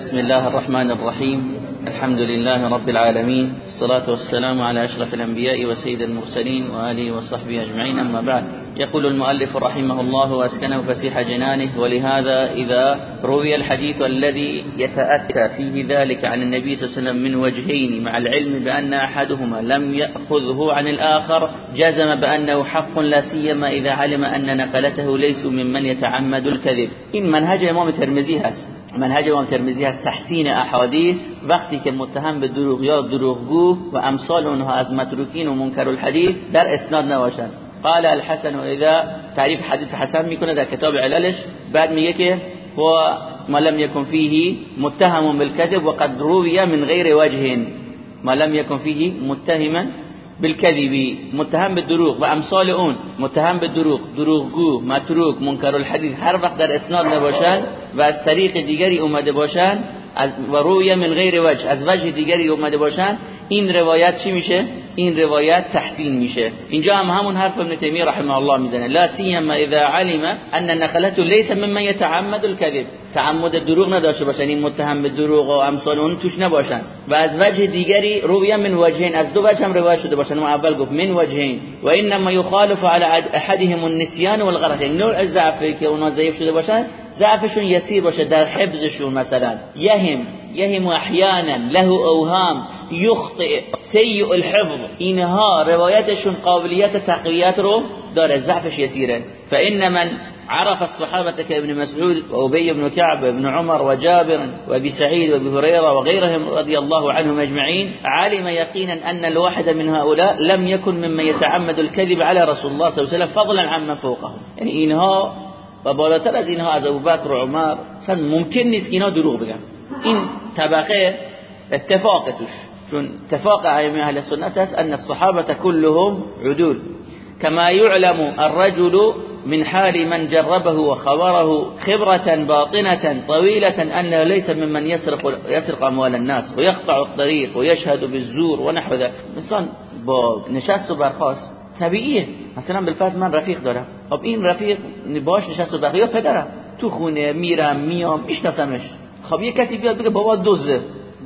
بسم الله الرحمن الرحيم. الحمد لله رب العالمين. الصلاة والسلام على أشرف الأنبياء وسيد المرسلين وآله وصحبه أجمعين. أما بعد يقول المؤلف رحمه الله وأسكنه فسيح جنانه ولهذا إذا روي الحديث الذي يتأتى فيه ذلك عن النبي صلى الله عليه وسلم من وجهين مع العلم بأن أحدهما لم يأخذه عن الآخر جزم بأنه حق لا سيما إذا علم أن نقلته ليسوا ممن يتعمد الكذب. إن منهج إمام الترمذي هست منهج امام ترمذی از تحسین احادیث وقتی که متهم به دروغ یا دروغگو و امثال اونها از متروکین و منکر الحدیث در اسناد نباشند قال الحسن اذا تعریف حدیث حسن میکنه در کتاب عللش. بعد میگه که و ما لم يكن فيه متهم بالكذب وقد روي من غير وجه. ما لم يكن فيه متهما بالكذب متهم بالدروغ و امثال اون متهم بالدروغ دروغگو متروک منکر الحدیث هر وقت در اسناد نباشند و از طریق دیگری اومده باشند از و روی من غیر وجه از وجه دیگری اومده باشند این روایت چی میشه؟ این روایت تحسین میشه. اینجا هم همون حرف ابن تیمیه رحمه الله می‌زنه. لا سیما اذا علم ان نقلته ليس ممن يتعمد الكذب تعمد دروغ نداشته باشن. این متهم به دروغ و امثال اون توش نباشن. و از وجه دیگری روی من وجهین. از دو وجه هم روایت شده باشن. ما اول گفت من وجهین. و انما يخالف على احدهم النسيان والغلط نوع ضعفی که اونا ضعیف شده باشن ضعفشون یسیر باشه در حفظشون مثلا. یهم. یهم احیانا له أوهام یخطئ سیء الحفظ. اینها روایتشون قابلیت تقویت رو داره ضعفش یسیره فإن من عرف الصحابة كابن مسعود وأبي بن كعب وابن عمر وجابر وأبي سعيد وأبي هريرة وغيرهم رضي الله عنهم أجمعين علم يقينا أن الواحد من هؤلاء لم يكن ممن يتعمد الكذب على رسول الله صلى الله عليه وسلم فضلا عمن فوقه يعني اینها و بالاتر از اینها از ابوبکر و عمر دروغ بگن. این طبقة اتفاق توش چون اتفاق أئمة أهل سنت است أن الصحابة كلهم عدول. كما يعلم الرجل من حال من جربه وخبره خبرة باطنة طويلة أنه ليس ممن يسرق, يسرق أموال الناس ويقطع الطريق ويشهد بالزور ونحو ذلك. مثلا با نشست و برخاست. طبیعیه مثلا بالفرض من رفیق دارم. خب این رفیق باش نشست و برخاست. یا پدرم. تو خونه میرم میام میشناسمش. خب یه کسی بیاد بگه بابا دوزه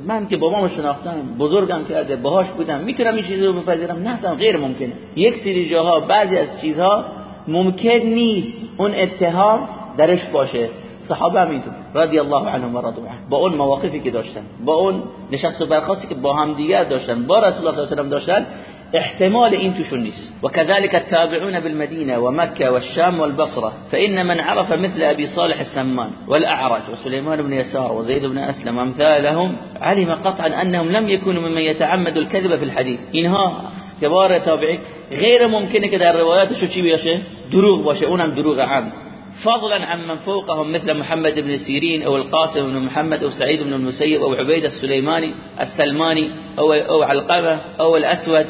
من که بابامو شناختم بزرگم کرده باهاش بودم می‌تونم این چیزی رو بپذیرم؟ نه اصلا غیر ممکنه. یک سری جاها بعضی از چیزها ممکن نیست اون اتهام درش باشه. صحابه هم اینطور. رضی الله عنهم و رضوا با اون مواقفی که داشتن با اون نشست و برخاستی که با هم دیگر داشتن با رسول الله صلی الله علیه و داشتن احتمال این توشون نیست وكذلك التابعون بالمدينة ومكة والشام والبصرة فإن من عرف مثل أبي صالح السمان والأعرج وسليمان بن يسار وزيد بن أسلم وامثالهم علم قطعا أنهم لم يكونوا ممن يتعمد الكذب في الحديث. اینها كبار تابعين غير ممكن که در روایاتشو چی باشه دروغ باشه اونم دروغ عام. فضلا عن من فوقهم مثل محمد بن سيرين أو القاسم بن محمد أو سعيد بن المسيب أو عبيد السليماني السلماني أو, أو علقمة أو الأسود.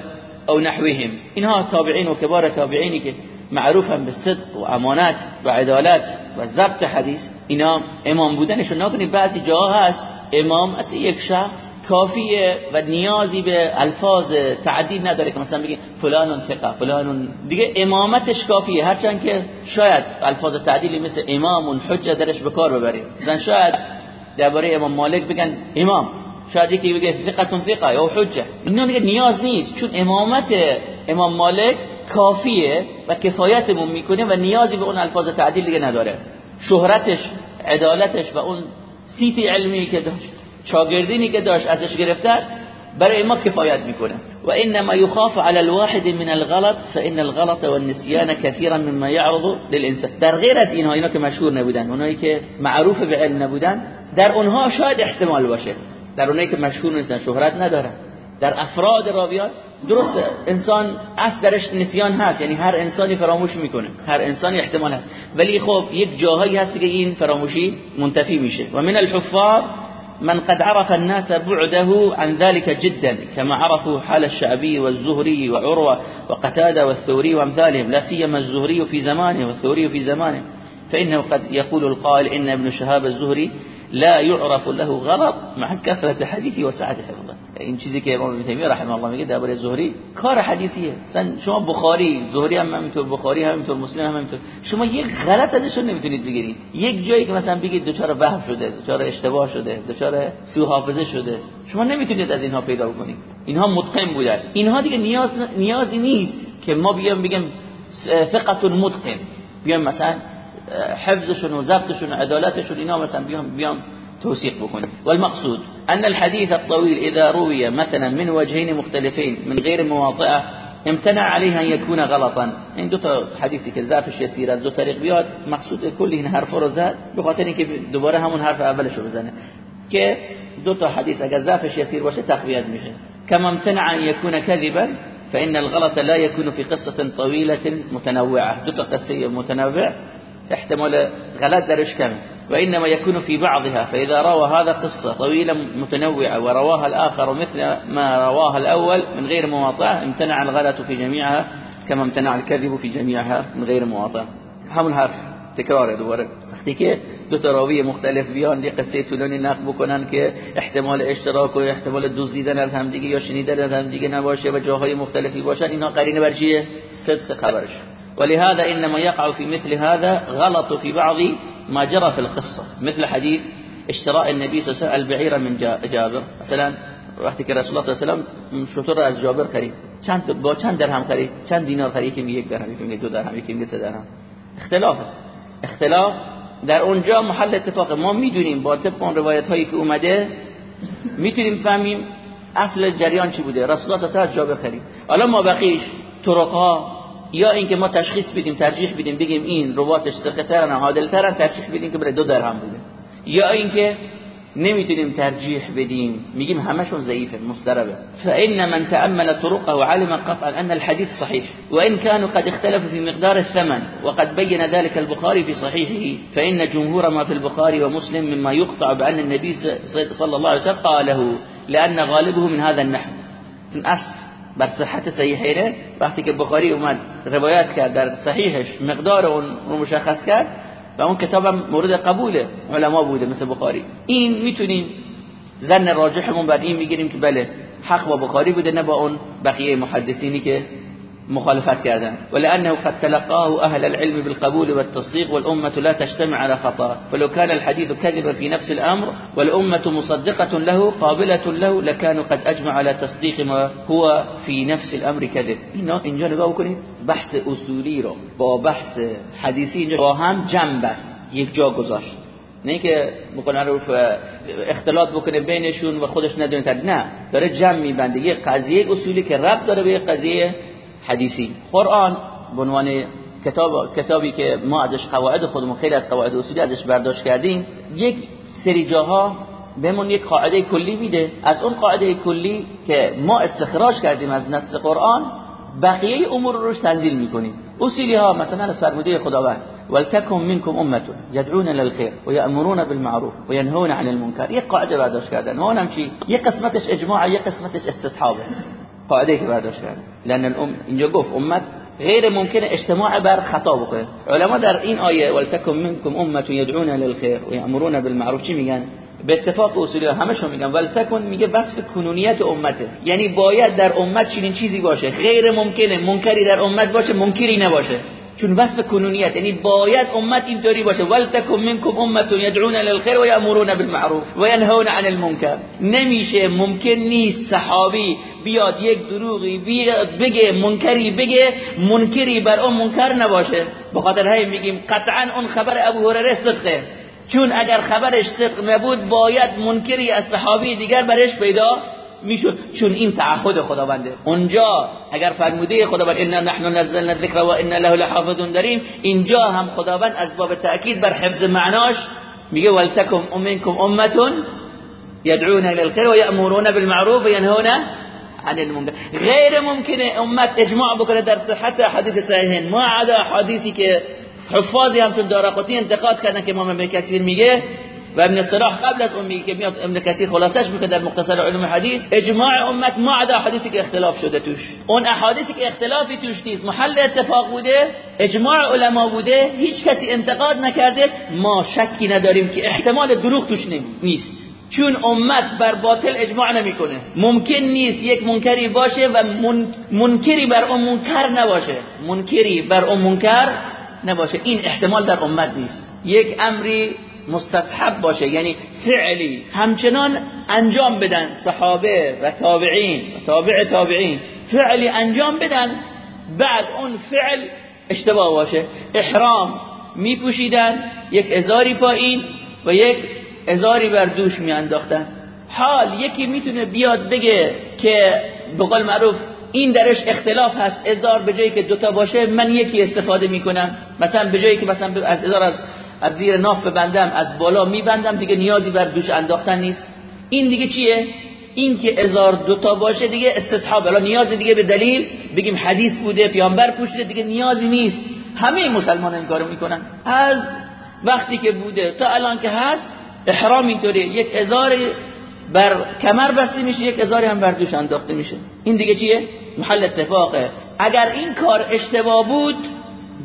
او نحوهم. اینها تابعین و کبار تابعینی که معروفن به صدق و امانت و عدالت و ضبط حدیث اینا امام بودنشون نکنید بعضی جاها هست. امامت یک شخص کافیه و نیازی به الفاظ تعدید نداره که مثلا بگیم فلان ثقه فلان دیگه امامتش کافیه. هرچند که شاید الفاظ تعدیلی مثل امام حجه درش به کار ببریم. مثلا شاید درباره امام مالک بگن امام شاید یکی بگه ثقتون ثقه یا حجه. اینا دیگه نیاز نیست. چون امامت امام مالک کافیه و کفایتمون می‌کنه و نیازی به اون الفاظ تعدیل دیگه نداره. شهرتش عدالتش و اون سیتی علمی که داشت شاگردینی که داشت ازش گرفتن برای ما کفایت می‌کنه. و انما يخاف على الواحد من الغلط فان الغلط والنسيان كثيرا مما يعرض للانسان. در غیر از اینها اینا که مشهور نبودن اونایی که معروف به علم نبودن در اونها شاید احتمال باشه. در اونایی که مشهور نیستن شهرت ندارن. در افراد راویان درست انسان اصل درش نسیان هست. یعنی هر انسانی فراموش می‌کنه. هر انسانی احتمال هست. ولی خب یک جاهایی هست که این فراموشی منتفی میشه. و من الحفاظ من قد عرف الناس بعده عن ذلك جدا كما عرفوا حال الشعبي والزهري وعروة وقتادة والثوري وامثالهم لا سيما الزهري في زمانه والثوري في زمانه. فإنه قد يقول القائل إن ابن شهاب الزهري لا يعرف له غلط مع كثرة حديثه وسعة حفظه. این چیزی که امام ابن تیمیه رحمه الله میگه درباره زهری کار حدیثیه. مثلا شما بخاری زهری هم همینطور بخاری هم همینطور مسلم هم همینطور. شما یک غلط ازشون نمی‌تونید بگیرید. یک جایی که مثلا بگید دچار وهم شده دچار اشتباه شده دچار سو حافظه شده شما نمی‌تونید از اینها پیدا کنید اینها متقن بودن. اینها دیگه نیاز نیازی نیست که ما بیام بگم ثقه متقن. بیام مثلا حفظشون و ضبطشون و عدالتشون اینا مثلا بیام بیام توثيق بكون والمقصود أن الحديث الطويل إذا روي مثلا من وجهين مختلفين من غير مواطئة امتنع عليه أن يكون غلطا. این دو تا حدیثی که ضعفش یسیر از دو طریق بیاد مقصود کل این حرف رو زد به خاطر اینکه دوباره همون حرف اولش رو بزنه. که دو تا حدیث اگر ضعفش یسیر باشه تقویت میشه. كما امتنع ان يكون كذبا فإن الغلط لا يكون في قصة طويلة متنوعة. دو تا قصه متنوع. احتمال غلط درش کمه وإنما يكون في بعضها فإذا روى هذا قصة طويلة متنوعة ورواها الآخر مثل ما رواها الأول من غير مواطعة امتنع الغلط في جميعها كما امتنع الكذب في جميعها من غير مواطعة همون حرف تکرار دوبارة. وقتی که دو تا راوی مختلف بیان یه قصه طولانی نقل بکنن که احتمال اشتراک و احتمال دزدیدن از همدیگه یا شنیدن از همدیگه نباشه و جاهای مختلفی باشن. اینها قرینه بر چیه؟ صدق خبرش. ولهذا انما يقع في مثل هذا غلط في بعض ما جرى في القصة. مثل حديث اشتراء النبي صلى الله عليه وسلم البعير من جابر. مثلا وقتی که رسول الله صلی الله علیه و شطور از جابر خرید. چند با چند درهم خرید؟ چند دینار خرید؟ میگه یک درهم یکی میگه دو درهم یکی میگه سه درهم. اختلاف. اختلاف در اونجا محل اتفاق. ما می‌دونیم با طبق اون روایت هایی که اومده می‌تونیم فهمیم اصل جریان چی بوده. رسول الله صلی الله علیه و جابر خرید. حالا ما بقیش طرقها یا اینکه ما تشخیص بدیم ترجیح بدیم بگیم این رواتش سخترن عادلترن ترجیح بدیم که بره دو درهم بوده یا اینکه نمی‌تونیم ترجیح بدیم. میگیم همشون ضعیفه مستربه فإن من تأمل طرقه وعلم قطعا أن الحديث صحيح. وإن كانوا قد اختلفوا في مقدار الثمن وقد بين ذلك البخاري في صحيحه فإن جمهور ما في البخاري ومسلم مما يقطع بأن النبي صلى الله عليه وسلم قاله لأن غالبه من هذا النحو. أصل بر صحت صحیحه وقتی که بخاری اومد روایت کرد در صحیحش مقدار اون رو مشخص کرد و اون کتابم مورد قبول علما بوده مثل بخاری. این می‌تونیم زن راجحمون بر این می‌گیریم که بله حق با بخاری بوده نه با اون بقیه محدثینی که مخالفت کردن ولأنه قد تلقاه أهل العلم بالقبول والتصديق والأمة لا تجتمع على خطأ. فلو كان الحديث كذبا في نفس الأمر والأمة مصدقة له قابلة له لكانوا قد أجمع على تصديق ما هو في نفس الأمر كذب. اینا اینجا نگاه کنید بحث اصولی رو با بحث حدیثی اینجا با هم جمع بس یک جا گذاشت. نه که بکنه رو اختلاط بکنه بینشون و خودش ندونه نه داره جمع میبنده. یه قضیه اصولی که ربط داره به قضیه حدیثی. قرآن به عنوان کتاب کتابی که ما ازش قواعد خودمون خیلی از قواعد اصولی ازش برداشت کردیم یک سری جاها بهمون یک قاعده کلی میده. از اون قاعده کلی که ما استخراج کردیم از نص قرآن بقیه امور روش تنزیل می‌کنیم. اصولی ها مثلا از خداوند ولتكن منكم امه يدعون للخير ويأمرون بالمعروف وينهون عن المنكر یک قاعده برداشت کردن. اون هم چی؟ یک قسمتش اجماع یک قسمتش استصحابه. قاعده که برداشت کرد لان الام اینجا گفت امت غیر ممکن اجتماع بر خطا بکنه. علما در این آیه ولتکم منکم امه یدعون للخير و بالمعروف چی میگن؟ به اتفاق اصولی همشون میگن. ولتکن میگه وصف کنونیت امته. یعنی باید در امت چنین چیزی باشه. غیر ممکنه. منکری در امت باشه منکری نباشه. چون وصف کنونیت یعنی باید امت اینطوری باشه. ولتکم منکم امه یدعون للخير و بالمعروف و عن المنکر. نمیشه ممکن نیست صحابی بیاد یک دروغی بیاد بگه منکری بگه منکری بر اون منکر نباشه. بخاطر همین میگیم قطعا اون خبر ابو هریره صدقه. چون اگر خبرش صدق نبود باید منکری از صحابی دیگر برش پیدا می‌شد چون این تعهد خداونده. اونجا اگر فرموده خداوند انا نحن نزلنا الذکر و انا له لحافظون داریم اینجا هم خداوند از باب تاکید بر حفظ معناش میگه ولتکم منکم امه يدعون الى الخير ويأمرون بالمعروف وينهون عن المنکر. غیر ممکنه امت اجماع بکنه در صحت حدیث صحیحین. ما عدا حدیثی که حفاظی هم دارقطی انتقاد کردن که امام ابن کثیر میگه و ابن صلاح قبل از اون میگه میاد ابن کثیر خلاصش می‌کنه در مختصر علوم حدیث اجماع امت ما عدا حدیثی که اختلاف شده توش. اون احادیثی که اختلافی توش نیست. محل اتفاق بوده اجماع علما بوده هیچ کسی انتقاد نکرده ما شکی نداریم که احتمال دروغ توش نیست. چون امت بر باطل اجماع نمی‌کنه. ممکن نیست یک منکری باشه و منکری بر اون منکر نباشه. منکری بر اون منکر نباشه. این احتمال در امت نیست. یک امری مستصحب باشه یعنی فعلی. همچنان انجام بدن صحابه و تابعین و تابع تابعین. فعلی انجام بدن بعد اون فعل اشتباه باشه. احرام میپوشیدن یک ازاری پایین و یک ازاری بر دوش میانداختن. حال یکی می‌تونه بیاد بگه که به قول معروف این درش اختلاف هست ازار به جایی که دوتا باشه من یکی استفاده می‌کنم. مثلا به جایی که مثلا از ازار از, از زیر ناف ببندم از بالا میبندم دیگه نیازی بر دوش انداختن نیست. این دیگه چیه؟ این که ازار دوتا باشه دیگه استصحاب الان نیاز دیگه به دلیل بگیم حدیث بوده پیامبر پوشیده دیگه نیازی نیست. همه مسلمان این کارو می‌کنن. از وقتی که بوده تا الان که هست احرام اینطوری یک ازار بر کمر بسته میشه یک ازاری هم بر دوش انداخته میشه. این دیگه چیه؟ محل اتفاقه. اگر این کار اشتباه بود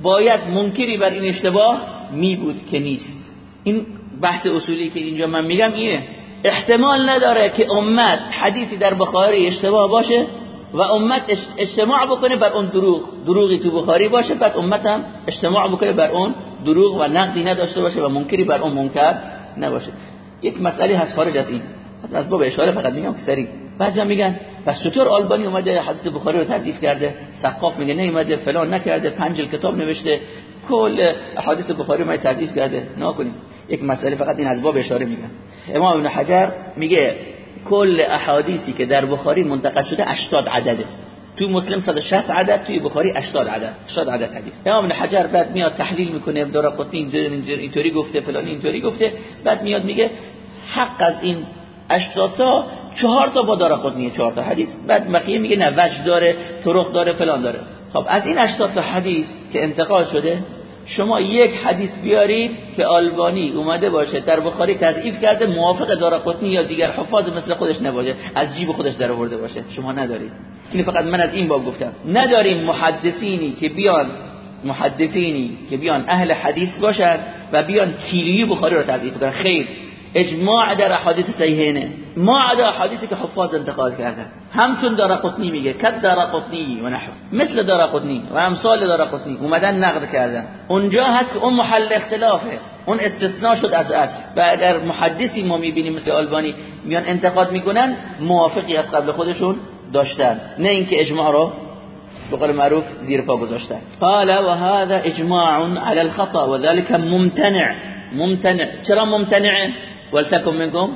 باید منکری بر این اشتباه می بود که نیست. این بحث اصولی که اینجا من میگم اینه. احتمال نداره که امت حدیثی در بخاری اشتباه باشه و امت اجتماع بکنه بر اون دروغ. دروغی تو بخاری باشه بعد امت هم اجتماع بکنه بر اون دروغ و نقدی نداشته باشه و منکری بر اون منکر نباشه. یک مسئله هست خارج از این. از باب اشاره فقط میگم که سری بعضی میگن پس چطور آلبانی اومده حدیث بخاری رو تضعیف کرده؟ سقاف میگه نه اومده فلان نکرده پنج کتاب نوشته. کل حدیث بخاری رو تضعیف کرده. نکنیم یک مسئله فقط این از باب اشاره میگن امام ابن حجر میگه کل احادیثی که در بخاری منتقل شده 80 عدده. تو مسلم 160 عدد توی بخاری 80 عدد. 80 عدد حدیث. امام ابن حجر بعد میاد تحلیل می‌کنه دارقطنی اینطوری گفته فلان اینطوری گفته. بعد میاد میگه حق از این 80 تا چهار تا با دارقطنی چهار تا حدیث. بعد بقیه میگه نه وجه داره طرق داره فلان داره. خب از این 80 تا حدیث که انتقال شده شما یک حدیث بیارید که آلبانی اومده باشه در بخاری تضعیف کرده موافق دارقطنی یا دیگر حفاظ مثل خودش نباشه از جیب خودش در آورده باشه. شما ندارید. این فقط من از این باب گفتم. نداریم محدثینی که بیان محدثینی که بیان اهل حدیث باشن و بیان کیلویی بخاری رو تضعیف کنن. خیر. اجماع در احادیث صحیحینه. ما عدا احادیثی که حفاظ انتقال کردن همچون دارقطنی میگه. کد دارقطنی و نحو. مثل دارقطنی و امثال دارقطنی اومدن نقد کردن. اونجا هست که اون محل اختلافه. اون استثناء شد از اصل. و اگر محدثی ما می‌بینیم مثل آلبانی میان انتقاد می‌کنن موافقی از قبل خودشون داشتن. نه اینکه اجماع رو به قول معروف زیر پا گذاشتن. قال و هذا اجماع على الخطا وذلك ممتنع. ممتنع. چرا ممتنع ولتكن منكم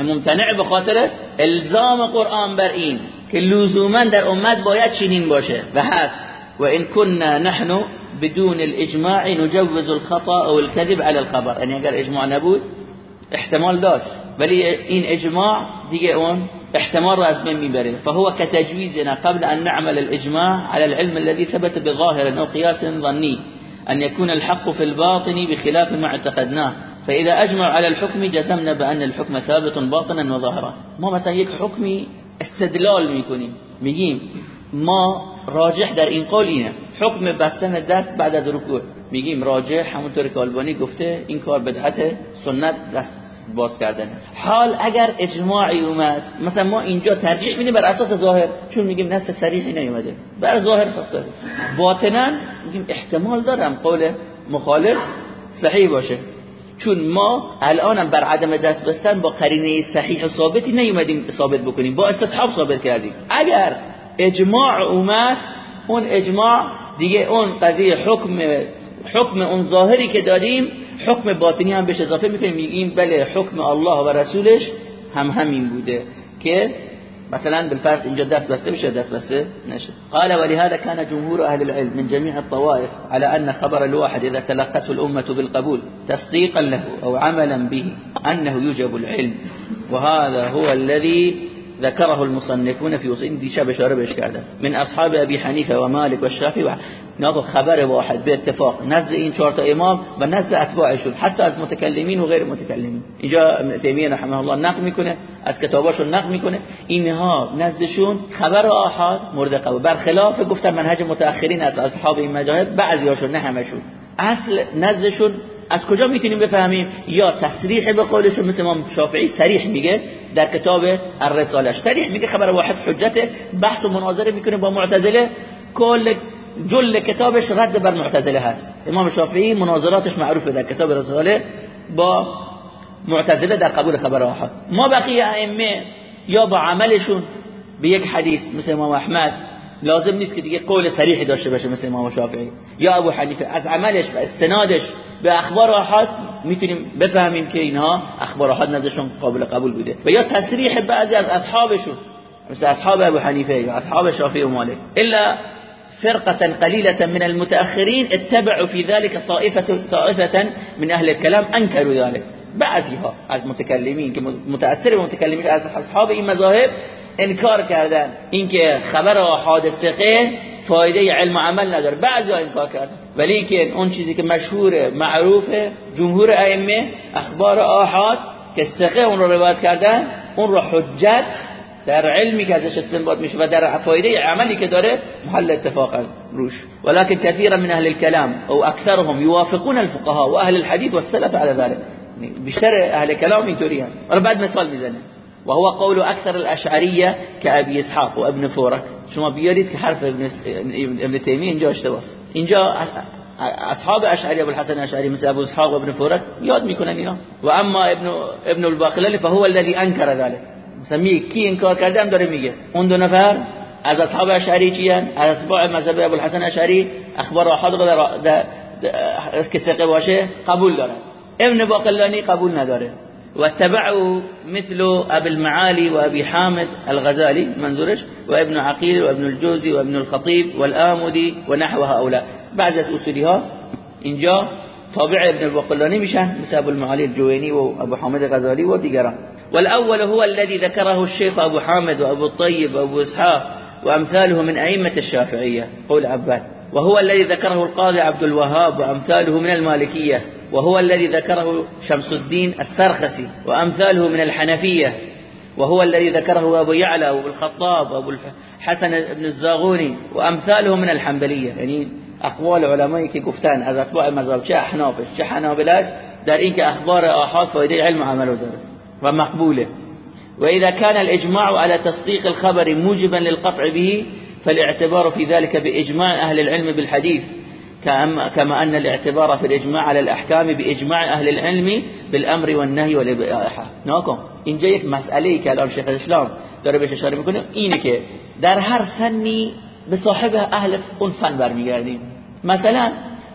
ممتنع به خاطر إلزام قرآن بر این که لزوما در امت باید چنین باشه. و هست. و كنا نحن بدون الإجماع نجوز الخطأ أو الكذب على الخبر یعنی اگر اجماع نبود احتمال داشت. ولی این اجماع دیگه اون احتمال رو از بین میبره. فهو كتجويزنا قبل أن نعمل الإجماع على العلم الذي ثبت بظاهر أو قياس ظني. أن يكون الحق في الباطن بخلاف ما اعتقدناه. فاذا اجمع على الحكم جزمنا بان الحكم ثابت باطنا وظاهرا. ما مثلا یک حکمی استدلال می‌کنیم. میگیم ما راجح در این قول اینه. حکم بستن دست بعد از رکوع. میگیم راجح همونطور که آلبانی گفته این کار بدعت سنت دست باز کردن. حال اگر اجماعی اومد مثلا ما اینجا ترجیح میدیم بر اساس ظاهر چون میگیم نص صریحی نیومده. بر ظاهر فقط باطنا میگیم احتمال دارم قول مخالف صحیح باشه. چون ما الانم بر عدم دست بستن با قرینه صحیح ثابتی نیومدیم ثابت بکنیم با استصحاب ثابت کردیم. اگر اجماع اومد اون اجماع دیگه اون قضیه حکم حکم اون ظاهری که داریم حکم باطنی هم بهش اضافه می‌کنیم میگیم بله حکم الله و رسولش هم همین بوده که مثلا بالفرض اینجا دست بسته بشه دست بسته نشه قال ولهذا كان جمهور أهل العلم من جميع الطوائف على أن خبر الواحد إذا تلقته الأمة بالقبول تصديقا له أو عملا به أنه يوجب العلم. وهذا هو الذي ذكره المصنفون في وصول دیشب اشاره بهش کردم من اصحاب ابي حنیفه و مالک و شافعی خبر واحد به اتفاق نزد این چهار تا امام و نزد اتباعشون حتی از متکلمین و غیر متکلمین. اینجا تیمیه رحمه الله نقل می‌کنه از کتاباشون نقل می‌کنه. اینها نزدشون خبر آحاد مورد قبول. برخلاف گفتم منهج متأخرین از اصحاب این مذاهب بعضیاشون نه همشون اصل نزدشون از کجا می‌تونیم بفهمیم؟ یا تصریح به قولشون مثل امام شافعی صریح میگه در کتاب الرسالش. صریح میگه خبر واحد حجت بحث و مناظره می‌کنه با معتزله. کل جل کتابش رد بر معتزله هست. امام شافعی مناظراتش معروفه در کتاب رساله با معتزله در قبول خبر واحد. ما بقیه ائمه یا با عملشون به یک حدیث مثل امام احمد لازم نیست که دیگه قول صریحی داشته باشه مثل امام شافعی. یا ابو حنیفه از عملش و استنادش به اخبار احاد می‌تونیم بفهمیم که اینها اخبار احاد نزدشون قابل قبول بوده. و یا تصریح بعضی از اصحابشون مثل اصحاب ابو حنیفه یا اصحاب شافعی و مالک. الا فرقة قليلة من المتأخرين اتبعوا في ذلك طائفة طائفة من أهل الكلام أنكروا ذلك. بعضیها از متکلمین که متأثر به از اصحاب این مذاهب انکار کردن. خبر احاد ثقه فایده علم عمل نداره. بعضی انکار کردن. ولی که اون چیزی که مشهور معروفه جمهور ائمه أخبار آحاد که ثقه اون رو روایت کردن اون رو حجت در علمی که ازش استنباط میشه و در فایده عملی که داره محل اتفاق روش. ولكن كثيرا من أهل الكلام أو اكثرهم يوافقون الفقهاء واهل الحديث والسلف على ذلك بیشتر أهل کلام اینطوریه حالا بعد مثال میزنه وهو قول أكثر الأشعرية أبي إسحاق وابن فورك. شما بیارید که حرف ابن, تیمیه اینجا اشتباهه اینجا اصحاب اشعری ابو الحسن اشعری مثل ابو اسحاق و ابن فورک یاد می‌کنن اینا. وأما ابن ابن الباقلاني فهو الذي انكر ذلك مثلا کی انکار کرده هم داره میگه. اون دو نفر از اصحاب اشعری چیان از اتباع مذهب ابو الحسن اشعری اخبار احاد در که ثقه باشه قبول داره ابن باقلانی قبول نداره. واتبعوا مثل أبي المعالي وأبي حامد الغزالي منظورش وابن عقيل وابن الجوزي وابن الخطيب والآمدي ونحو هؤلاء. بعض از اصولیها اینجا تابع ابن البقلاني میشن مثل ابو المعالي الجويني وابو حامد الغزالي وديگران والأول هو الذي ذكره الشيخ أبو حامد وأبو الطيب وأبو إسحاق وأمثاله من أئمة الشافعية قول عباد. وهو الذي ذكره القاضي عبد الوهاب وأمثاله من المالكية. وهو الذي ذكره شمس الدين السرخسي وأمثاله من الحنفية وهو الذي ذكره أبو يعلى وأبو الخطاب وأبو الحسن بن الزاغوني وأمثاله من الحنبلية. يعني أقوال علماء که گفتن از أتباع مذهب چه احنافش چه حنابلش در اینکه أخبار آحاد فایده علم و عمل داره و مقبوله. وإذا كان الإجماع على تصديق الخبر موجبا للقطع به فالاعتبار في ذلك بإجماع أهل العلم بالحديث. كما أن الاعتبار في الإجماع على الأحكام بإجماع أهل العلم بالأمر والنهي والإباحة. ناکن اینجا یک مسئله که الان شیخ الاسلام داره بهش اشاره می‌کنه اینه که در هر فنی به صاحب اهل اون فن برمیگردیم. مثلا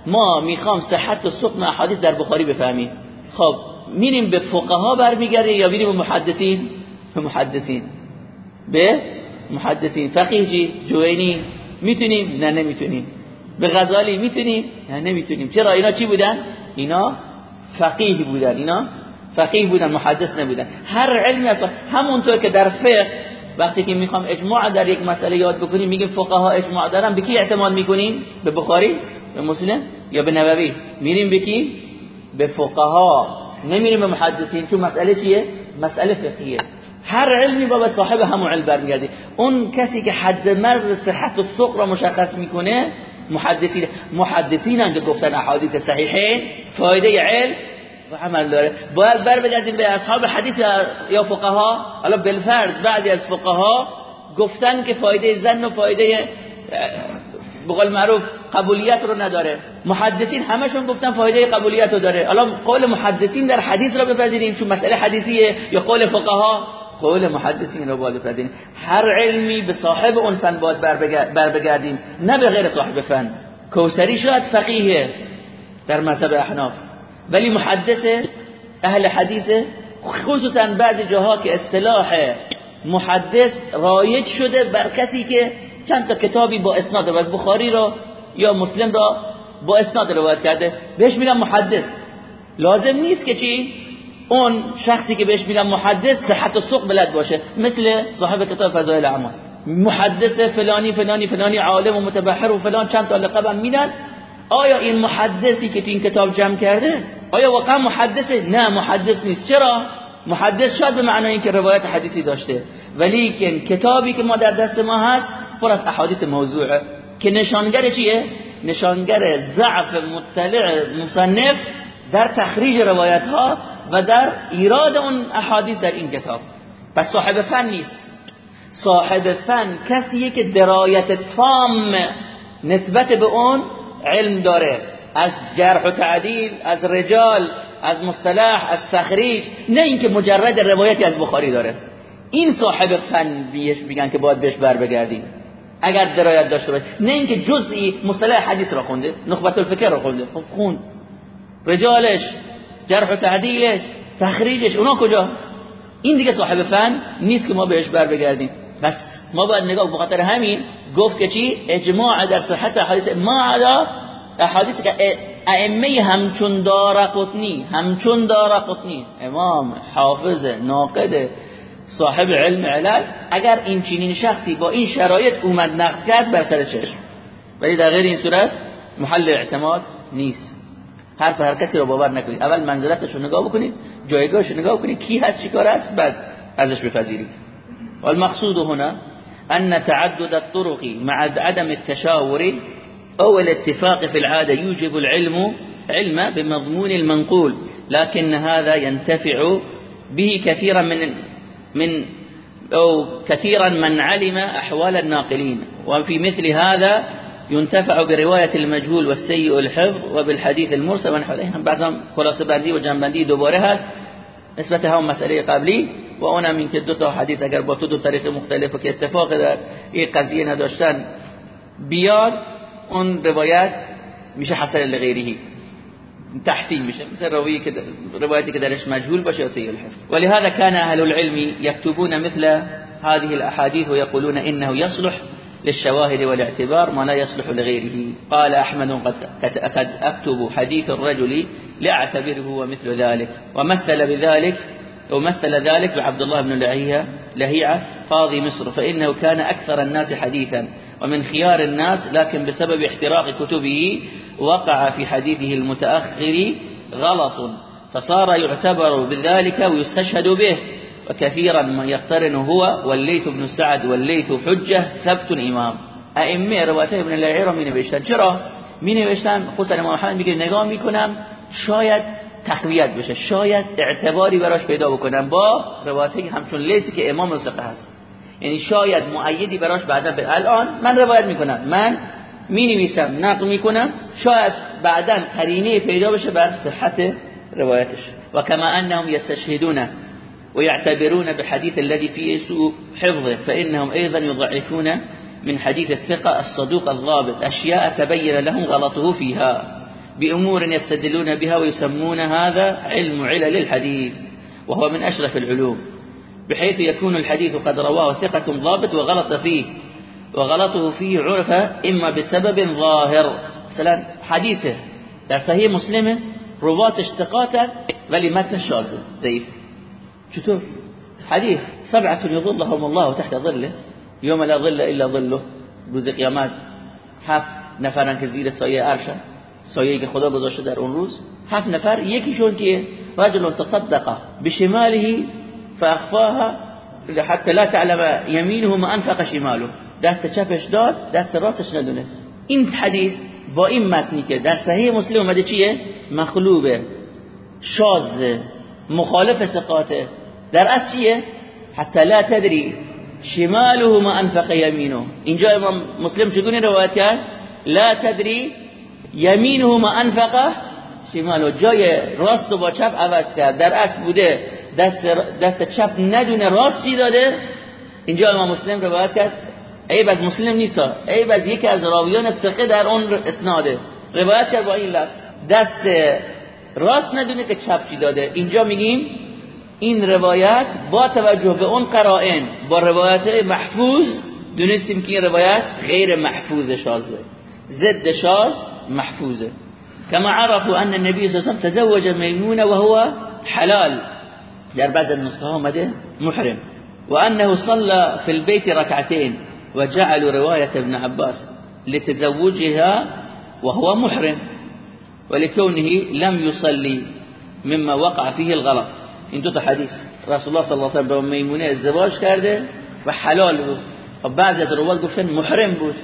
ما می‌خوام صحت و سقم احادیث در بخاری بفهمیم. خب میریم به فقها برمیگردیم یا میریم به محدثین؟ به محدثین. به محدثین. فقیه جوینی. می‌تونیم؟ نه نمی‌تونیم. به غزالی می‌تونیم؟ نه نمی‌تونیم. چرا؟ اینا چی بودن؟ اینا فقیه بودن. اینا فقیه بودن محدث نبودن. هر علمی اصلا همونطور که در فقه وقتی که می‌خوام اجماع در یک مسئله یاد بکنیم میگیم فقها اجماع دارن به کی اعتماد می‌کنیم؟ به بخاری به مسلم یا به نووی؟ میریم به کی؟ به فقها. نمیریم به محدثین. چون مسئله چیه؟ مسئله فقهیه هر علمی با به صاحب همون علم برمیگردی. اون کسی که حد مرز صحت و سق را مشخص می‌کنه محدثین محدثین که گفتن احادیث صحیحه فایده علم و عمل داره. باید بر بگردیم به اصحاب حدیث یا فقها. حالا بالفرض بعضی از فقها گفتن که فایده زن و فایده بقول معروف قبولیت رو نداره. محدثین همشون گفتن فایده قبولیت رو داره. حالا قول محدثین در حدیث رو بپذیریم چون مسئله حدیثیه یا قول فقها. قول محدثین رو باید هر علمی به صاحب اون فن باید بر بگردیم نه به غیر صاحب فن. کوسری شاید فقیه در مذهب احناف ولی محدث اهل حدیث خصوصا بعضی جاها که اصطلاح محدث رایج شده بر کسی که چند تا کتابی با اسناد و بخاری را یا مسلم را با اسناد روایت کرده. بهش میگن محدث. لازم نیست که چی؟ اون شخصی که بهش میگن محدث صحت و سوق بلد باشه. مثل صاحب کتاب فضایل اعمال. محدث فلانی فلانی فلانی عالم و متبحر و فلان چند تا لقبم میدن. آیا این محدثی که تو این کتاب جمع کرده آیا واقعا محدثه؟ نه محدث نیست. چرا؟ محدث شاید به معنای اینکه روایت حدیثی داشته. ولی کتابی که ما در دست ما هست پر از احادیث موضوعه که نشانگر چیه؟ نشانگر ضعف مطلع مصنف در تخریج روایت ها و در ایراد اون احادیث در این کتاب. پس صاحب فن نیست. صاحب فن کسیه که درایت تام نسبت به اون علم داره. از جرح و تعدیل از رجال از مصطلح از تخریج نه اینکه مجرد روایتی از بخاری داره. این صاحب فن بیش میگن که باید بهش بر بگردیم. اگر درایت داشته باشه. نه اینکه جزئی مصطلح حدیث را خونده نخبت الفکر را خونده. خب خون. رجالش جرح و تعدیلش تخریجش اونا کجا؟ این دیگه صاحب فن نیست که ما بهش بر بگردیم. بس ما باید نگاه بخاطر همین گفت که چی؟ اجماع در صحت حدیث ما علا احادیث که ائمه همچون دار قطنی همچون دار قطنی. امام حافظ ناقد صاحب علم علل اگر این چنین شخصی با این شرایط اومد نقد کرد بر سر چشم. ولی در غیر این صورت محل اعتماد نیست. حرف هر کسی رو باور نکنید. اول منزلتش رو نگاه بکنید جایگاهش رو نگاه بکنید کی هست چیکار است بعد ازش بپذیرید. والمقصود هنا أن تعدد الطرق مع عدم التشاور أو الاتفاق في العادة يوجب العلم علم بمضمون المنقول لكن هذا ينتفع به كثيرا من من أو كثيرا من علم أحوال الناقلين. وفي مثل هذا ينتفع برواية المجهول والسيء الحفظ وبالحديث المرسل ونحو ذلك. بعضهم خلاصة بندی و جنبندی دوباره هست. نسبت هم مسئله قبلی و اونم این که دو تا حدیث اگر دو مختلف که اتفاق در این قضیه نداشتن بیاد اون روایت میشه حسن لغیرهی تحسین میشه. مثل روایی که مجهول باشه یا الحفظ. ولهذا كان أهل العلم يكتبون مثل هذه الأحاديث ويقولون إنه يصلح. للشواهد والاعتبار ما لا يصلح لغيره. قال أحمد قد أكتب حديث الرجل لأعتبره ومثل ذلك. ومثل بذلك ومثل ذلك بعبد الله بن لهيعة لهيعة قاضي مصر فإنه كان أكثر الناس حديثا. ومن خيار الناس لكن بسبب احتراق كتبه وقع في حديثه المتأخر غلط. فصار يعتبر بذلك ويستشهد به. وكثيرا ما يقترن هو والليث بن سعد والليث حجة ثبت امام ائمه روایت ابن لهیعه را می نوشتن. چرا؟ می نوشتن خصوصا امام میگه نگاه می‌کنم شاید تقویت بشه شاید اعتباری براش پیدا بکنم با روایتی همچون لیسی که امام ثقه هست. یعنی شاید معیدی براش بعدا به الان من روایت می‌کنم. من می نویسم نقل می‌کنم شاید بعدا قرینه پیدا بشه بر صحت روایتش. و کما انهم یستشهدون. ويعتبرون بحديث الذي فيه سوء حفظه فإنهم أيضا يضعفون من حديث الثقة الصدوق الضابط أشياء تبين لهم غلطه فيها بأمور يستدلون بها ويسمون هذا علم علل الحديث وهو من أشرف العلوم بحيث يكون الحديث قد رواه ثقة ضابط وغلط فيه وغلطه فيه عرف إما بسبب ظاهر. مثلا حديثه در صحيح مسلم روات اشتقاتا ولمتن شاذ ضعيف. چطور حدیث سبعة يظلهم الله تحت ظله يوم لا ظل الا ظله روز قیامت هفت نفرن که زیر سایه عرشن سایه که خدا گذاشته در اون روز هفت نفر یکیشون که رجل تصدق بشماله فاخفاها حتى لا تعلم يمينه ما انفق شماله. دست چپش داد دست راستش ندونست. این حدیث با این متنی که در صحیح مسلم اومده چیه؟ مخلوبه شاذ مخالف ثقاته. در اصل چیه؟ حتی لا تدری شماله ما انفق یمینه. اینجا امام مسلم چگونه روایت کرد؟ لا تدری یمینه ما انفق شماله جای راست و با چپ عوض کرد. در اصل بوده دست, دست چپ ندونه راست چی داده؟ اینجا امام مسلم روایت کرد. عیب از مسلم نیست عیب از یکی از راویان ثقه در اون اسناده. روایت کرد با این لفظ. دست راست ندونه که چپ چی داده. اینجا میگیم این روایت با توجه به اون قرائن با روایت محفوظ دونستیم که این روایت غیر محفوظ شازه. ضد شاز محفوظه. كما عرفوا أن النبي صلى الله عليه وسلم تزوج ميمونة وهو حلال. در بعض النسخه آمده محرم. و انه صلى في البيت ركعتين وجعل روايه ابن عباس لتزوجها وهو محرم. ولكونه لم يصلي مما وقع فيه الغلط. این دو تا حدیث رسول الله صلی الله علیه و با میمونه ازدواج کرده و حلال بود. خب بعضی از روایات گفتن محرم بود.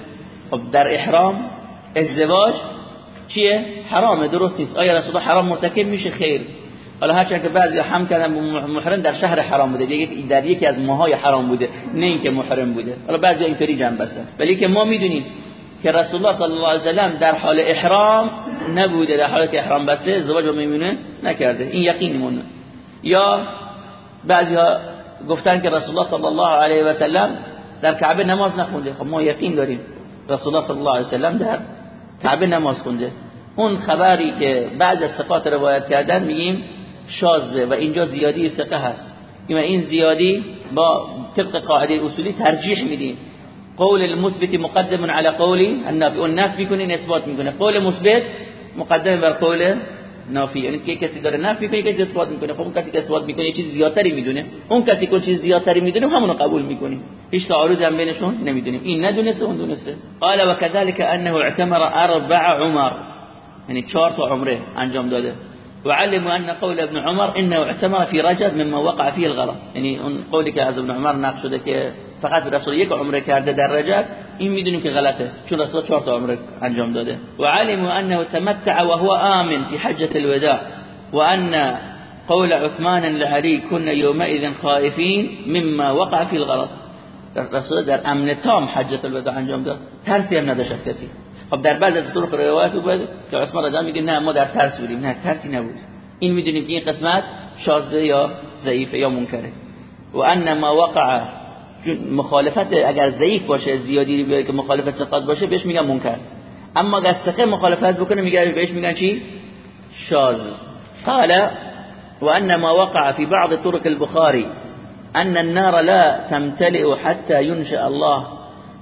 خب در احرام ازدواج چیه؟ حرامه درست نیست. آیا رسول الله حرام مرتکب میشه؟ خیر. حالا هرچند که بعضی هم کردن محرم در شهر حرام بوده. در یکی از ماهای حرام بوده. نه اینکه محرم بوده. حالا بعضی اینطوری جمع بستن ولی که ما می‌دونیم که رسول الله صلی الله علیه و در حال احرام نبوده در حالی که احرام بسته ازدواج با میمونه نکرده. این یقینمون یا بعضی ها گفتن که رسول الله صلی الله علیه و سلم در کعبه نماز نخونده. خب ما یقین داریم رسول الله صلی الله علیه و سلم در کعبه نماز خونده. اون خبری که بعض از صفات روایت کردن میگیم شازه و اینجا زیادی ثقه هست. این زیادی با طبق قاعده اصولی ترجیح میدیم. قول المثبت مقدم على قول النافي. والنافي میکنه إثبات میکنه قول مثبت مقدم بر قول نافی یعنی که کسی داره نفی میکنه کسی إثبات میکنه خب اون کسی که إثبات میکنه یه چیز زیادتری میدونه اون کسی که چیز زیادتری میدونه همونو قبول میکنیم هیچ تعارضی هم بینشون نمیدونیم این ندونسته اون دونسته قال وكذلك أنه اعتمر أربع عمر. یعنی چهار تا عمره انجام داده. وعلموا أن قول ابن عمر إنه اعتمر في رجب مما وقع فيه الغلط. اون قولی که از ابن عمر نقل شده که فقط رسول یک عمره کرده در رجب این میدونیم که غلطه چون رسول چهار تا عمره انجام داده. و علموا انه تمتع وهو آمن في حجة الوداع وان قول عثمان لعلي كنا يومئذ خائفين مما وقع في الغلط رسول در امن تام حجة الوداع انجام داد. ترسی هم نداشت از کسی. خب در بعض از طرق روایت بود که عثمان رضا میگه نه ما در ترس بودیم نه ترسی نبود. این میدونیم که این قسمت شاذه یا ضعیفه یا منکره. و ان ما وقع مخالفت اگر ضعیف باشه زیادی بیاره که مخالفت ثقات باشه بهش میگن منکر. اما اگر ثقه مخالفت بکنه میگه بهش میگن چی؟ شاذ. قال وان ما وقع في بعض طرق البخاري ان النار لا تمتلئ حتى ينشأ الله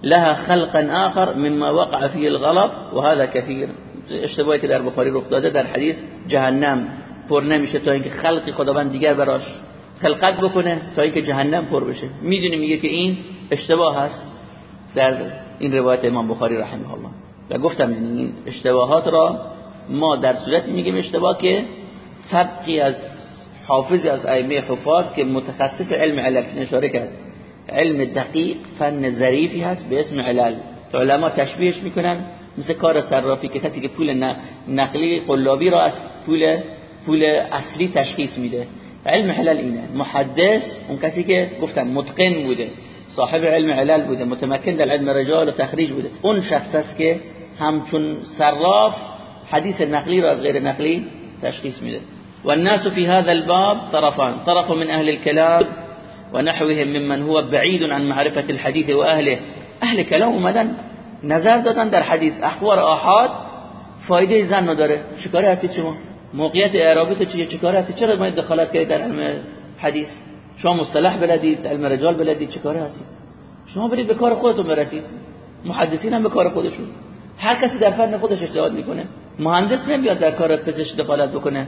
لها خلقا آخر مما وقع فيه الغلط وهذا كثير. اشتباهی که در بخاری رخ داده در حدیث جهنم پر نمیشه تا اینکه خلقی خداوند دیگر براش خلقت بکنه تا اینکه جهنم پر بشه. می‌دونی میگه که این اشتباه هست. در این روایت امام بخاری رحمه الله. و گفتم این اشتباهات را ما در صورتی میگیم اشتباه که سبقی از حافظی از ائمه حفاظ که متخصص علم علل اشاره کرد. علم دقیق فن ظریفی هست به اسم علل. علما تشبیهش می‌کنن. مثل کار صرافی که کسی که پول نقلی قلابی را از پول پول اصلی تشخیص میده. علم حلال اینه محدث اون کسی که گفتن متقن بوده صاحب علم علل بوده متمکن در علم رجال و تخریج بوده. اون شخص است که همچون صراف حدیث نقلی را از غیر نقلی تشخیص میده. والناس في هذا الباب طرفان. طرف من أهل الكلام ونحوهم ممن هو بعيد عن معرفة الحديث وأهله أهل كلام اومدن نظر دادن در حدیث. أخبار آحاد فایده زن نداره شکاری هستی شما؟ موقعیت اعرابی تو چیه؟ چیکار هستی؟ چرا باید دخالت کردید در علم حدیث؟ شما مصطلح بلدید علم رجال بلدید چیکار هستید شما برید به کار خودتون برسید. محدثین هم به کار خودشون. هر کسی در فن خودش اجتهاد می‌کنه. مهندس نمیاد در کار پزشک دخالت بکنه.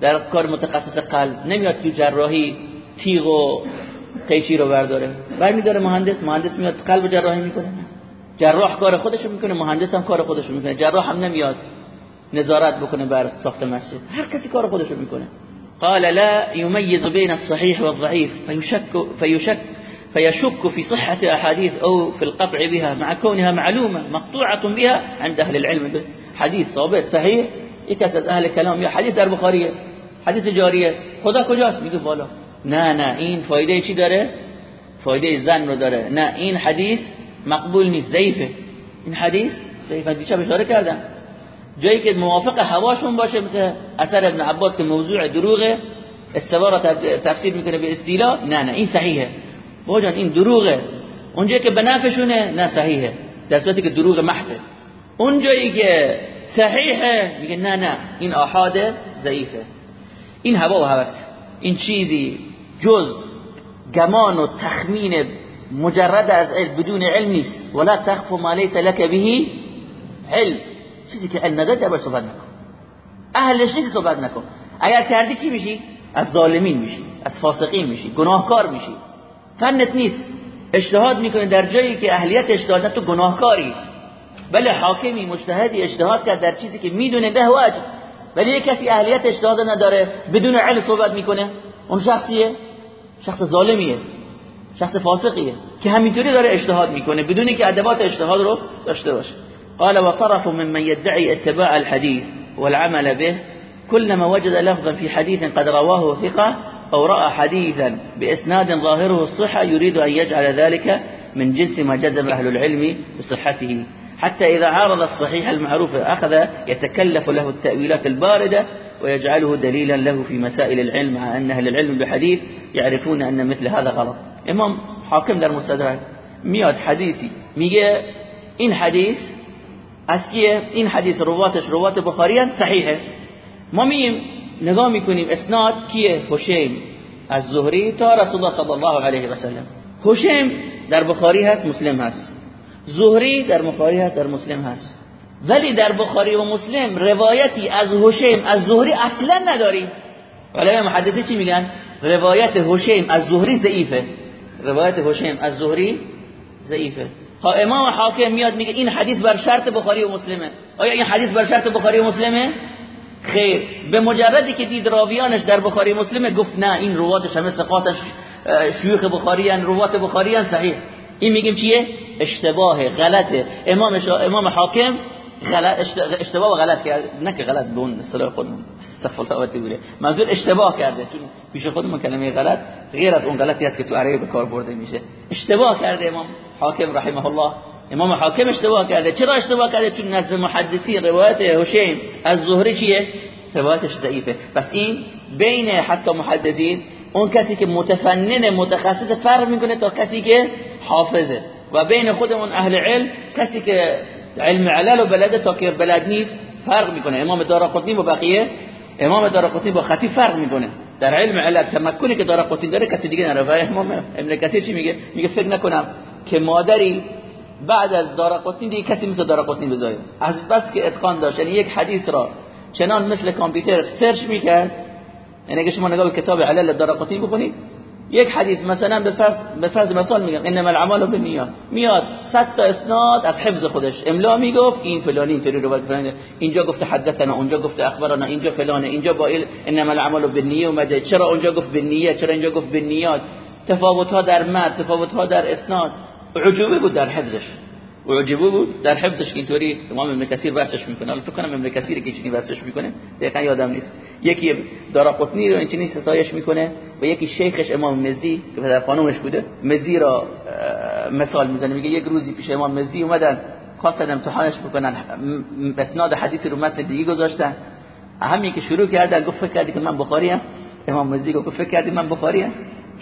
در کار متخصص قلب نمیاد تو جراحی تیغ و قیچی رو برداره. برمیداره مهندس مهندس میاد قلب جراحی می‌کنه. جراح کار خودشو می‌کنه مهندس هم کار خودشو می‌کنه. جراح هم نمیاد. نظارت بکنه بر ساخت مسجد. هر کسی کار خودشو می‌کنه. قال لا يميز بين الصحيح والضعيف فيشك فيشك فيشك في صحة أحاديث أو في القطع بها مع كونها معلومة مقطوعة بها عند أهل العلم. حديث ثابت صحيح از اهل کلام یا حدیث در بخاریه حدیث جاریه خدا کجاست؟ میگه بالا. نه نه این فایده چی داره؟ فایده زن رو داره. نه این حدیث مقبول نیست ضعیفه. این حدیث ضعیفه دیشب اشاره کردم. جایی که موافق هواشون باشه مثل اثر ابن عباس که موضوع دروغه استوا را تفسیر می‌کنه به استیلا؟ نه نه این صحیحه. بابا این دروغه. اونجایی که به نفعشونه نه صحیحه. در صورتی که دروغ محضه. اون جایی که صحیحه میگه نه نه این آحاد ضعیفه. این هوا و هوس این چیزی جز گمان و تخمین مجرد از علم بدون علم نیست. ولا تخف ما ليس لك به علم. چیزی که علم نداری در صحبت نکن. اهلش نیست صحبت نکن. اگر کردی چی میشی؟ از ظالمین میشی از فاسقین میشی گناهکار میشی. فنت نیست. اجتهاد می‌کنه در جایی که اهلیت اجتهاد تو گناهکاری. بله حاکمی مجتهدی اجتهاد کرد در چیزی که می‌دونه به واجب. ولی یک کسی اهلیت اجتهاد نداره بدون علم صحبت می‌کنه اون شخصیه. شخص ظالمیه. شخص فاسقیه. که همینطوری داره اجتهاد می‌کنه بدون که ادبات اجتهاد رو داشته باشه. قال وطرف ممن يدعي اتباع الحديث والعمل به كلما وجد لفظا في حديث قد رواه ثقة أو رأى حديثا بإسناد ظاهره الصحة يريد أن يجعل ذلك من جنس ما جزم أهل العلم بصحته. حتى إذا عارض الصحيح المعروف أخذ يتكلف له التأويلات الباردة ويجعله دليلا له في مسائل العلم مع أن أهل العلم بحديث يعرفون أن مثل هذا غلط. إمام حاكم در مستدرک میاد حدیثی میگه این حدیث از کیه این حدیث رواتش روات بخاری صحیحه ما میم نگاه می‌کنیم اسناد کیه؟ حشیم از زهری تا رسول الله صلی الله علیه و سلم. حشیم در بخاری هست مسلم هست. زهری در بخاری هست در مسلم هست. ولی در بخاری و مسلم روایتی از حشیم از زهری اصلا نداریم. ولی محدثی چی میگن؟ روایت حشیم از زهری ضعیفه. روایت حشیم از زهری ضعیفه. ها امام حاکم میاد میگه این حدیث بر شرط بخاری و مسلمه. آیا این حدیث بر شرط بخاری و مسلمه؟ خیر. به مجردی که دید راویانش در بخاری مسلمه گفت نه این رواتش همه ثقاتش شیوخ بخاری ان روات بخاری ان صحیح. این میگیم چیه؟ اشتباه غلطه. امام امام حاکم اشتباه و غلط کرد. نه که غلط به اون اصطلاح خودمون الله بوده. منظور اشتباه کرده. چون پیش خودمون کلمه غلط غیر از اون غلطی است که تو عربی به کار برده میشه. اشتباه کرده امام حاکم رحمه الله. امام حاکم اشتباه کرده. چرا اشتباه کرده؟ چون نزد محدثین روایت حسین از زهری چیه؟ روایتش ضعیفه. پس این بین حتی محدثین اون کسی که متفنن متخصص فرق می‌کنه تا کسی که حافظه. و بین خودمون اهل علم کسی که علم علل و بلده تا که بلد نیست فرق می‌کنه. امام دارقطنی با بقیه امام دارقطنی با خطیب فرق می‌کنه. در علم علل تمکنی که دارقطنی داره کسی دیگه نره. امام ابن کثیر چی میگه؟ میگه فکر نکنم که مادری بعد از دارقطنی دیگه کسی مثل دارقطنی بزاید. از بس که اتقان داشت. یعنی یک حدیث را چنان مثل کامپیوتر سرچ می‌کرد. یعنی اگه شما نگاه به کتاب علل دارقطنی بخونید یک حدیث مثلا به فرض مثال میگم انما الاعمال بالنیات. میاد 100 تا اسناد از حفظ خودش. املا می‌گفت این فلانی اینطوری روایت فلانی. اینجا گفته حدثنا اونجا گفته اخبارنا اینجا فلانه اینجا با انما الاعمال بالنیه اومده. چرا اونجا گفت بالنیه؟ چرا اینجا گفت بالنیات؟ تفاوت ها در متن تفاوت ها در اسناد. عجوبه بود در حفظش. عجوبه بود. در حفظش اینطوری امام ابن کثیر بحثش می‌کنه. حالا فکر کنم ابن کثیر که چنین بحثش می‌کنه دقیقا یادم نیست. یکی دارقطنی رو اینچنین ستایش می‌کنه و یکی شیخش امام مزی که در قانونش بوده مزی را مثال می‌زنه. میگه یک روزی پیش امام مزی اومدن خواستن امتحانش بکنن. اسناد حدیث رو متن دیگه گذاشتن. همین که شروع کردن گفت فکر کردی که من بخاری ام امام مزی گفت فکر کردی من بخاری ام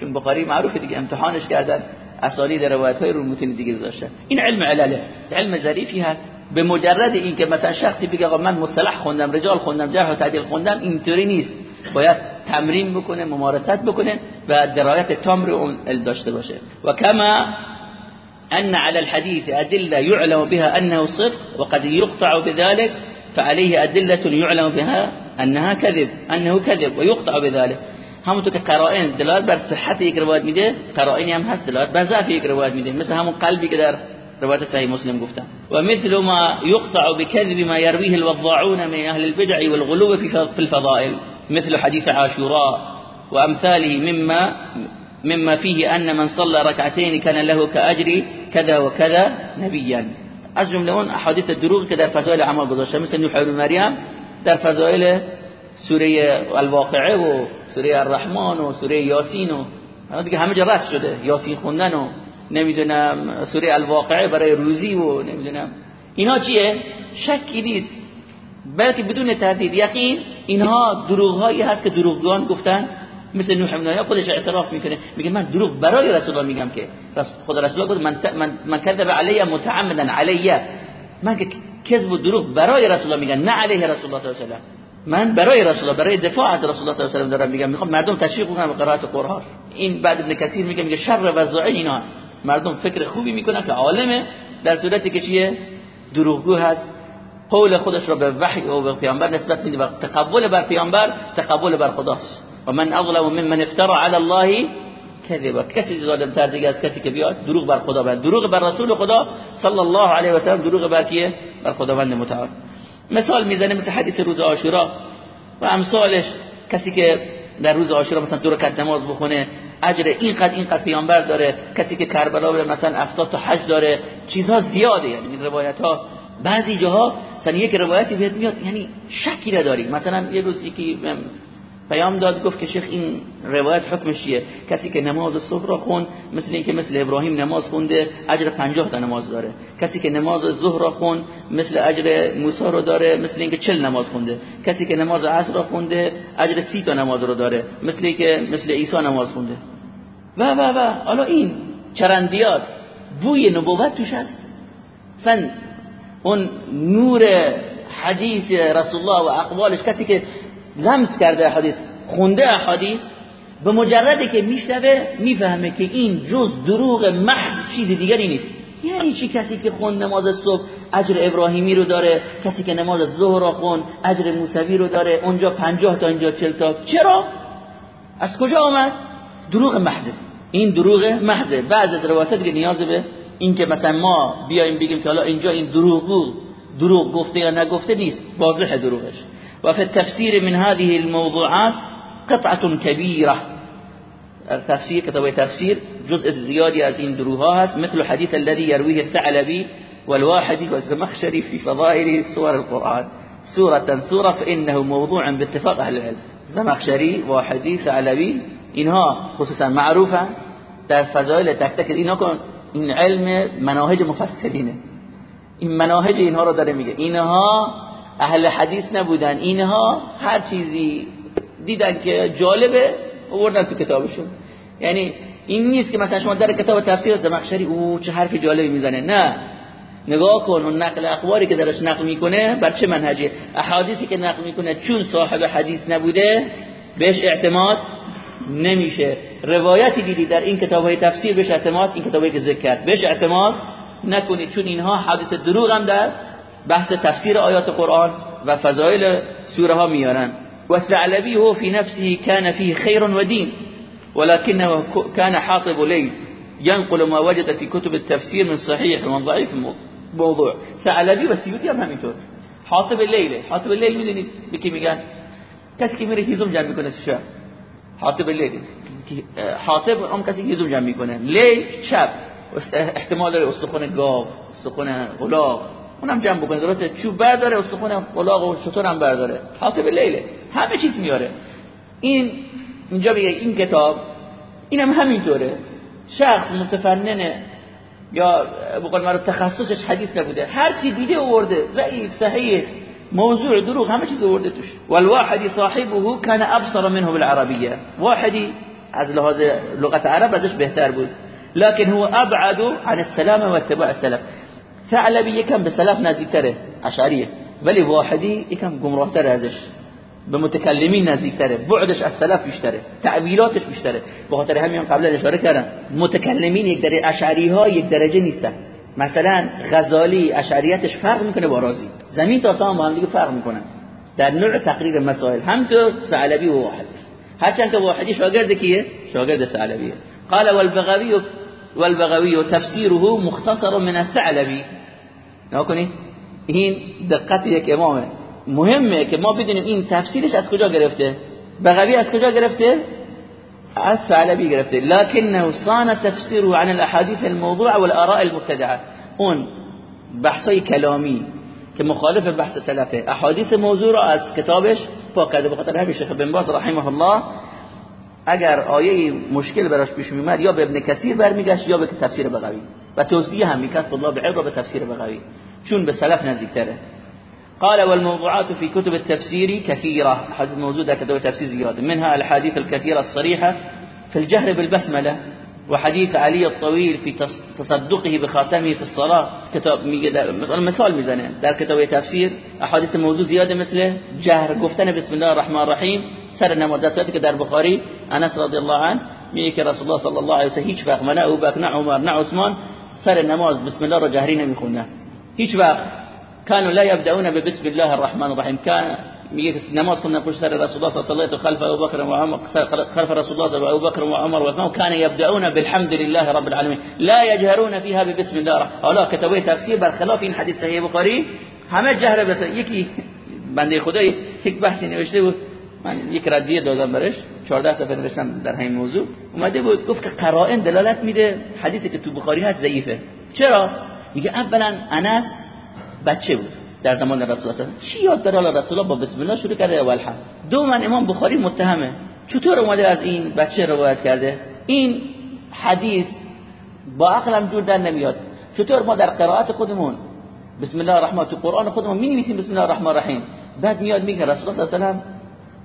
چون بخاری معروفه دیگه امتحانش کردن. اسانید روایت های رو متن دیگه گذاشتن این علم علله. علم ظریفی هست. به مجرد این که مثلا شخصی بگه آقا من مصطلح خوندم رجال خوندم جرح و تعدیل خوندم اینطوری نیست. باید تمرین بکنه ممارست بکنه و درایت تام رو اون داشته باشه. و کما ان على الحديث ادله يعلم بها انه صدق وقد يقطع بذلك فعليه ادله يعلم بها انها كذب انه كذب ويقطع بذلك همونطور که قرائن دلالت بر صحت یک روایت میده قرائنی هم هست دلالت بر ضعف یک روایت میده مثل همون قلبی که در روایت صحیح مسلم گفتم. و مثل ما يقطع بكذب ما يرويه الوضاعون من أهل البدع والغلو في الفضائل مثل حديث عاشوراء وامثاله مما مما فيه ان من صلى ركعتين كان له كاجر كذا وكذا نبيا از جمله اون احادیث دروغ که در فضائل اعمال گذاشته مثل نوح و مریم در فضائل سوره الواقعه و سوره الرحمن و سوره یاسین و دیگه همه جا رد شده. یاسین خوندن و نمی‌دونم سوره الواقعه برای روزی و نمی‌دونم. اینا چیه؟ شکی نیست. بلکه بدون تردید یقین اینها دروغ هایی هست که دروغگان گفتن. مثل نوح بن خودش اعتراف می‌کنه. میگه من دروغ برای رسول الله میگم که خدا رسول الله گفت من من, من کذب علی متعمدا علی من که کذب و دروغ برای رسول الله میگم نه علیه رسول الله صلی الله علیه و من برای رسول الله برای دفاع از رسول الله صلی الله علیه و دارم میگم می‌خوام مردم تشویق کنن به قرائت قرآن. این بعد ابن کثیر میگه میگه شر و زعین اینا. مردم فکر خوبی می‌کنن که عالمه در صورتی که چیه؟ دروغگو هست. قول خودش را به وحی و به پیامبر نسبت میده و تقبل بر پیامبر تقبل بر خداست. و من اظلم ممن افترى علی الله کذبا. کسی ظالم تر دیگه از کسی که بیاد دروغ بر خدا بر دروغ بر رسول خدا صلی الله علیه و سلم دروغ بر کیه؟ بر خداوند متعال. مثال می‌زنه مثل حدیث روز عاشورا و امثالش کسی که در روز عاشورا مثلا دو رکعت نماز بخونه اجر اینقدر اینقدر پیامبر داره کسی که کربلا بره مثلا 70 تا حج داره چیزها زیاده یعنی این روایت ها بعضی جاها مثلا یک روایتی بهت میاد یعنی شکی نداری. مثلا یه روز یکی پیام داد گفت که شیخ این روایت حکمش چیه؟ کسی که نماز صبح را خون مثل اینکه مثل ابراهیم نماز خونده اجر 50 تا نماز داره. کسی که نماز ظهر را خون مثل اجر موسی رو داره مثل اینکه 40 نماز خونده. کسی که نماز عصر را خونده اجر 30 تا نماز رو داره مثل اینکه مثل عیسی نماز خونده. و و و حالا این چرندیات بوی نبوت توش هست. سن اون نور حدیث رسول الله و اقوالش کسی که لمس کرده حدیث خونده احادیث به مجردی که میشنوه می‌فهمه که این جز دروغ محض چیز دیگری نیست. یعنی چی؟ کسی که خون نماز صبح اجر ابراهیمی رو داره کسی که نماز ظهر رو خون اجر موسوی رو داره اونجا پنجاه تا اینجا چل تا. چرا؟ از کجا آمد؟ دروغ محض. این دروغ محضه بعض از روایات دیگه نیاز به این که مثلا ما بیایم بگیم که حالا اینجا این دروغو دروغ گفته یا نگفته نیست. واضح دروغش. وفي التفسير من هذه الموضوعات قطعة كبيرة. التفسير كتاب تفسير جزء زيادة از این دروها مثل الحديث الذي يرويه الثعلبي والواحدي والزمخشري في فضائل سور القرآن. سورة سورة فإنه موضوع باتفاق أهل العلم. زمخشري واحدي ثعلبي اینها خصوصا معروفة در فضائل تک تک این علم مناهج مفسرینه این مناهج اینها رو داره میگه. اهل حدیث نبودن. اینها هر چیزی دیدن که جالبه آوردن تو کتابشون. یعنی این نیست که مثلا شما در کتاب تفسیر زمخشری او چه حرف جالبی می‌زنه. نه. نگاه کن اون نقل اخباری که درش نقل می‌کنه بر چه منهجی احادیثی که نقل می‌کنه چون صاحب حدیث نبوده بهش اعتماد نمیشه. روایتی دیدی در این کتاب های تفسیر بهش اعتماد این کتابی که ذکر کرد بهش اعتماد نکنید چون اینها حادث دروغ هم در بحث تفسیر آیات قرآن و فضائل سوره ها میارن و ثعلبی هو في نفسه كان فيه خير ودين ولكنه كان حاطب ليل ينقل ما وجد في كتب التفسير من صحيح ومن ضعيف موضوع. ثعلبی و سیوطی هم همینطور. حاطب لیله حاطب لیل می‌دونید به کی میگن؟ کسی که میره هیزم جمع می‌کنه حاطب لیل. حاطب هم کسی که هیزم جمع می‌کنه. لیل شب. احتمال داره استخوان گاو استخوان غلاق اونم جمع بکنه درسته؟ چوب برداره استخون قلاق و شطور هم برداره. حاطب لیله. همه چیز میاره. این اینجا بگه این کتاب اینم هم همینطوره. شخص متفننه یا بقول مرا تخصصش حدیث نبوده. هر چی دیده آورده ضعیف صحیح موضوع دروغ همه چیز آورده توش. والواحدی صاحبه كان ابصر منه بالعربیه. واحدی از لحاظ لغت عرب ازش بهتر بود. لكن هو أبعد عن السلامة واتباع السلف ثعلبی یکم به سلف نزدیکتره اشعریه ولی واحدی یکم گمراهتر ازش. به متکلمین نزدیکتره. بعدش از سلف بیشتره. تعبیراتش بیشتره. به خاطر همین قبلا اشاره کردم. متکلمین یک درجه اشعری ها یک درجه نیستن. مثلا غزالی اشعریتش فرق می‌کنه با رازی. زمین تا تا با هم دیگه فرق می‌کنن. در نوع تقریر مسائل. هم تو و واحد. هرچند که واحدی شاگرد کیه؟ شاگرد ثعلبیه. قال والبغوی والبغوی تفسیره مختصر من الثعلبی. نکنید این دقت یک امامه مهمه که ما بدونیم این تفسیرش از کجا گرفته. بغوی از کجا گرفته؟ از ثعلبی گرفته. لكنه صان تفسیره عن الاحاديث الموضوع والاراء المبتدعه. اون بحثای کلامی که مخالف بحث سلفه. احادیث موضوع را از کتابش پاک کرده. بخاطر همین شیخ بن باز رحمه الله اگر آیه مشکل براش پیش میومد یا به ابن کثیر برمیگشت یا به تفسیر بغوی. و توصیه هم الله به عبر به تفسیر بغوی چون به قال والموضوعات في كتب التفسير كثيرة. حديث موجود در كتب التفسير زيادة منها الحديث الكثيرة الصريحة في الجهر بالبسملة وحديث علي الطويل في تصدقه بخاتمه في الصلاة. كتاب مثال میزنه در کتاب تفسیر احادیث موضوع زیاده مثل جهر گفتن بسم الله الرحمن الرحیم سر نماز که در بخاری أنس رضی الله عنه. که رسول الله صلی الله علیه و سلم هیچ وقت نه ابوبکر نه عمر نه عثمان. سر نماز بسم الله رو جهری نمیخوندن هیچ وقت كانوا لا يبدأون ببسم الله الرحمن الرحيم. كان میگه نماز خوندن پشت سر رسول الله صلی الله خلف ابوبکر و عمر خلف رسول الله و ابوبکر و عمر. و كان يبدأون بالحمد لله رب العالمين. لا يجهرون فيها ببسم الله حالا کتابه تفسیر برخلاف این حدیث صحیح بخاری همه جهر بس یکی بنده خدای یک بحثی نوشته بود. من یک ردیه دادم برش 14 صفحه نوشتم در همین موضوع. اومده بود گفت که قرائن دلالت میده حدیثی که تو بخاری هست ضعیفه. چرا؟ میگه اولا انس بچه بود در زمان رسول الله چی یاد داره رسول الله با بسم الله شروع کرده؟ اول هم دو من امام بخاری متهمه. چطور اومده از این بچه روایت کرده؟ این حدیث با عقلم جور در نمیاد. چطور ما در قرائت خودمون بسم الله الرحمن تو قرآن خودمون می نویسیم بسم الله الرحمن الرحیم. بعد میاد میگه رسول الله صلی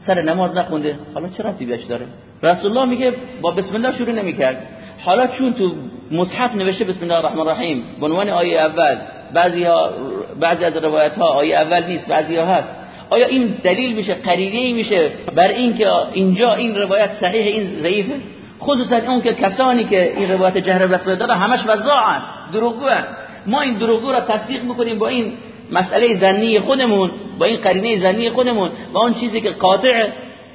سر نماز نخونده. حالا چرا بیش داره؟ رسول الله میگه با بسم الله شروع نمی‌کرد. حالا چون تو مصحف نوشته بسم الله الرحمن الرحیم به عنوان آیه اول بعضی ها بعضی از روایت ها آیه اول نیست بعضی ها هست. آیا این دلیل میشه؟ قرینه میشه بر اینکه اینجا این روایت صحیح این ضعیفه خصوصا اون که کسانی که این روایت جهر بسم داره همش وضاعن دروغگو ما این دروغگو را تصدیق می‌کنیم با این مسئله زنی خودمون. با این قرینه زنی خودمون با اون چیزی که قاطع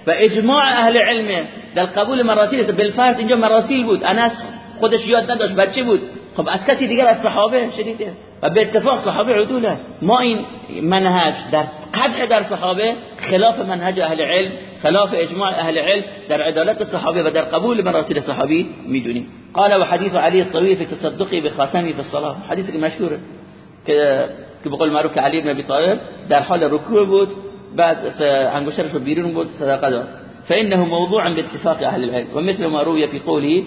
و اجماع اهل علم در قبول مراسیل بالفرد اینجا مراسیل بود. انس خودش یاد نداشت بچه بود. خب از کسی دیگر از صحابه شدیده و به اتفاق صحابه عدوله ما این منهج در قدح در صحابه خلاف منهج اهل علم خلاف اجماع اهل علم در عدالت صحابه و در قبول مراسل صحابی می‌دونیم. قال و حدیث علی الطویل في تصدقی بخاتمی في الصلاه حدیثی مشهوره که که بقول معروف که علی بن ابی طالب در حال رکوع بود بعد انگشترش رو بیرون بود صدقه داد. فإنه موضوع باتفاق أهل العلم ومثل ما روي في قوله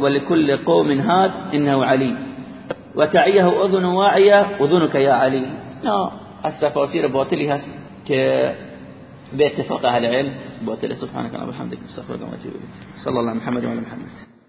ولكل قوم هاد إنه علي. وتعيه أذن واعية أذنك يا علي. لا التفاسير باطلي هست که باتفاق أهل العلم باطل. سبحانك اللهم وبحمدك استغفرك وأتوب إليك. صلى الله على محمد وعلى محمد.